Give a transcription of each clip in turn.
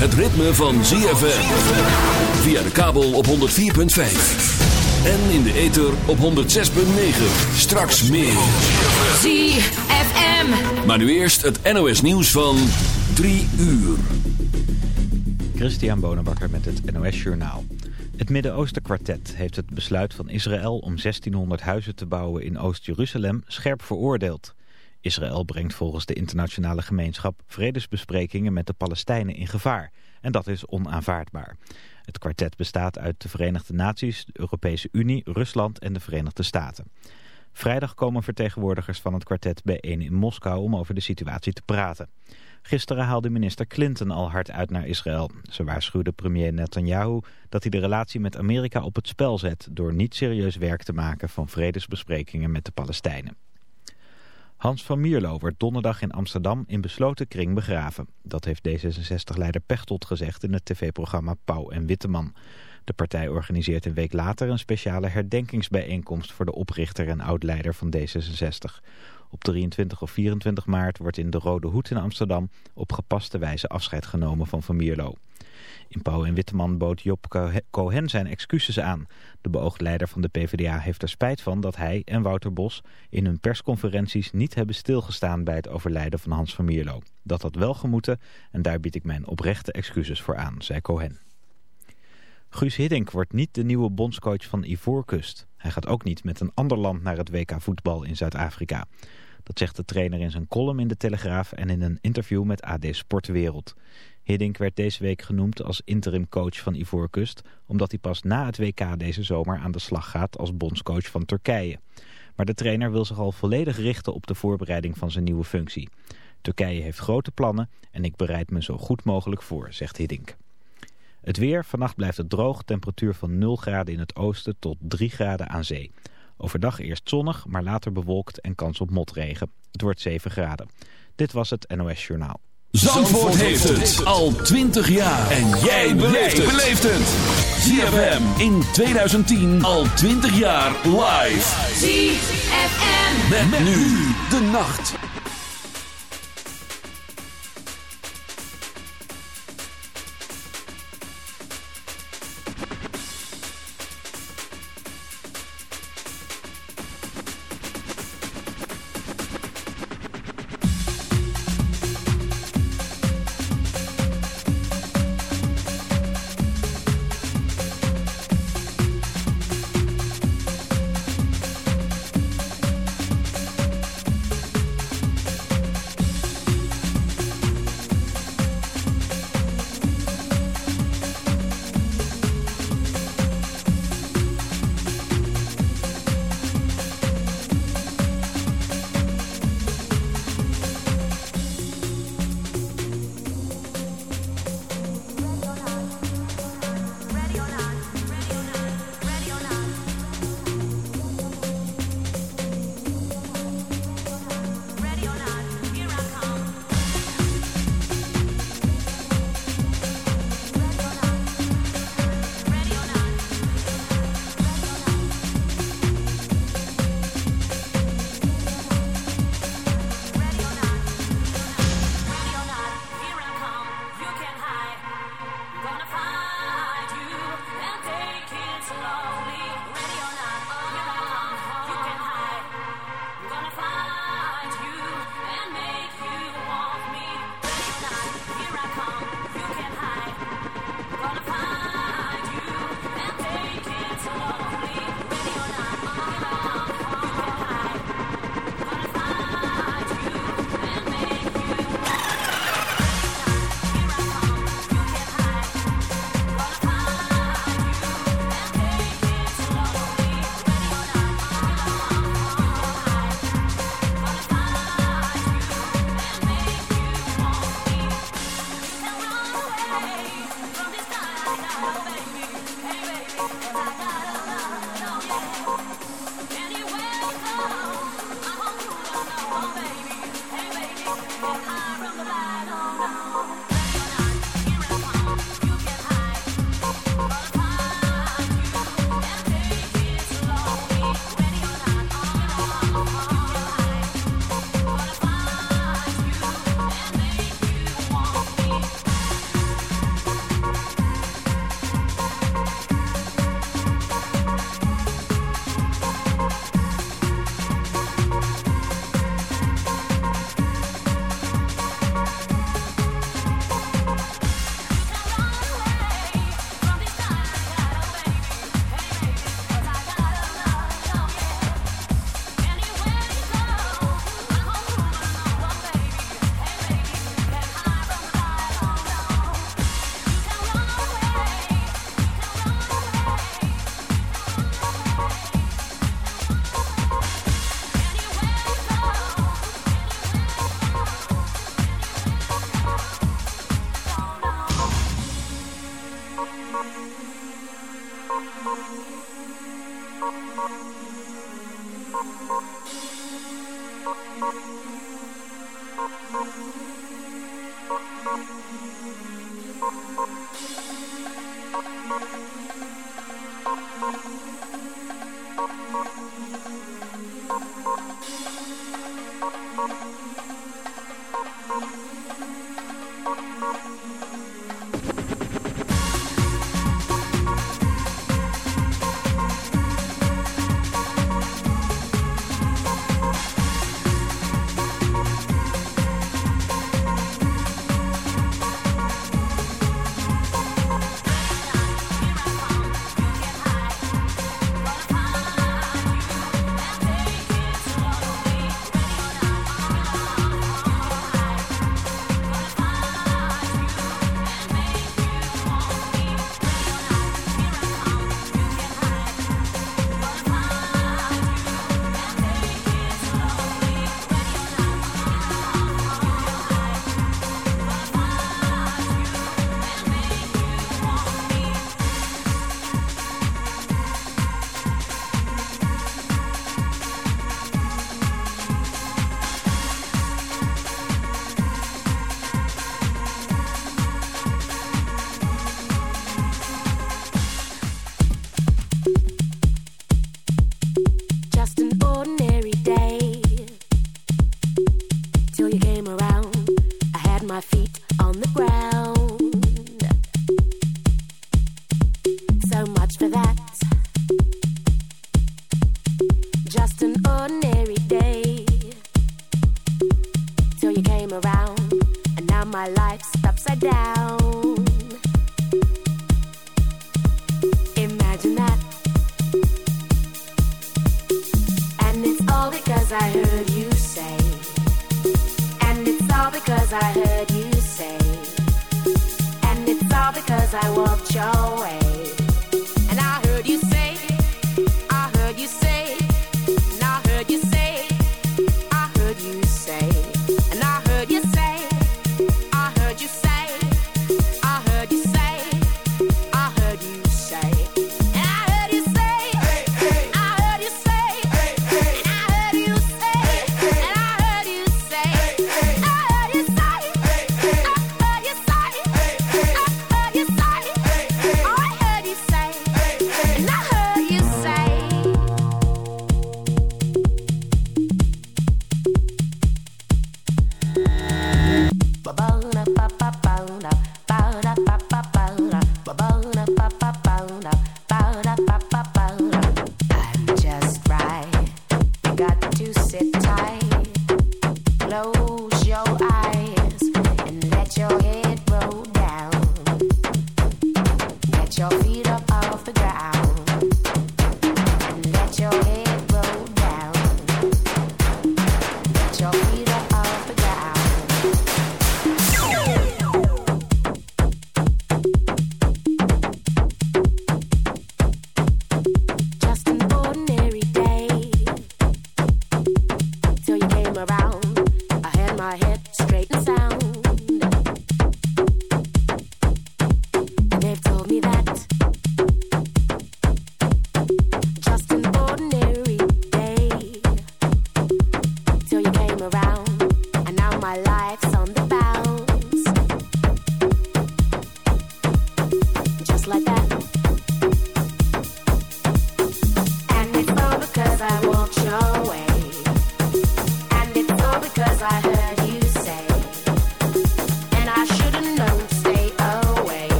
het ritme van ZFM. Via de kabel op 104.5. En in de ether op 106.9. Straks meer. ZFM. Maar nu eerst het NOS nieuws van 3 uur. Christian Bonenbakker met het NOS Journaal. Het Midden-Oosten Kwartet heeft het besluit van Israël om 1600 huizen te bouwen in Oost-Jeruzalem scherp veroordeeld. Israël brengt volgens de internationale gemeenschap vredesbesprekingen met de Palestijnen in gevaar. En dat is onaanvaardbaar. Het kwartet bestaat uit de Verenigde Naties, de Europese Unie, Rusland en de Verenigde Staten. Vrijdag komen vertegenwoordigers van het kwartet bijeen in Moskou om over de situatie te praten. Gisteren haalde minister Clinton al hard uit naar Israël. Ze waarschuwde premier Netanyahu dat hij de relatie met Amerika op het spel zet... door niet serieus werk te maken van vredesbesprekingen met de Palestijnen. Hans van Mierlo wordt donderdag in Amsterdam in besloten kring begraven. Dat heeft D66-leider Pechtold gezegd in het tv-programma Pauw en Witteman. De partij organiseert een week later een speciale herdenkingsbijeenkomst... voor de oprichter en oud-leider van D66. Op 23 of 24 maart wordt in de Rode Hoed in Amsterdam... op gepaste wijze afscheid genomen van Van Mierlo. In Pauw en Witteman bood Job Cohen zijn excuses aan. De beoogd leider van de PvdA heeft er spijt van dat hij en Wouter Bos... in hun persconferenties niet hebben stilgestaan bij het overlijden van Hans van Mierlo. Dat had wel gemoeten en daar bied ik mijn oprechte excuses voor aan, zei Cohen. Guus Hiddink wordt niet de nieuwe bondscoach van Ivoorkust. Hij gaat ook niet met een ander land naar het WK voetbal in Zuid-Afrika. Dat zegt de trainer in zijn column in de Telegraaf en in een interview met AD Sportwereld. Hiddink werd deze week genoemd als interim coach van Ivoorkust... omdat hij pas na het WK deze zomer aan de slag gaat als bondscoach van Turkije. Maar de trainer wil zich al volledig richten op de voorbereiding van zijn nieuwe functie. Turkije heeft grote plannen en ik bereid me zo goed mogelijk voor, zegt Hiddink. Het weer, vannacht blijft het droog, temperatuur van 0 graden in het oosten tot 3 graden aan zee. Overdag eerst zonnig, maar later bewolkt en kans op motregen. Het wordt 7 graden. Dit was het NOS Journaal. Zandvoort, heeft het al 20 jaar. En jij beleeft het. ZFM in 2010 al 20 jaar live. ZFM. Met, nu de nacht.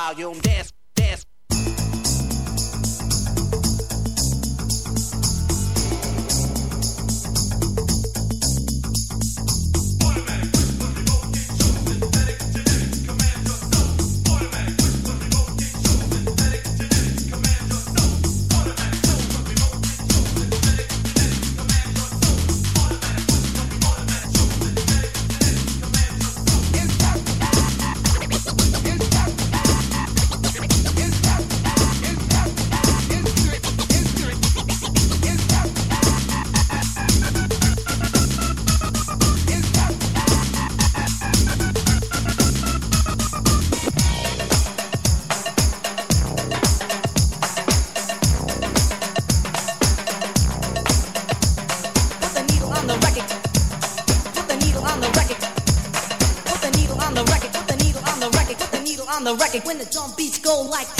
wild, you don't like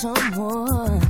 Someone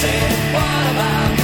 Said, What about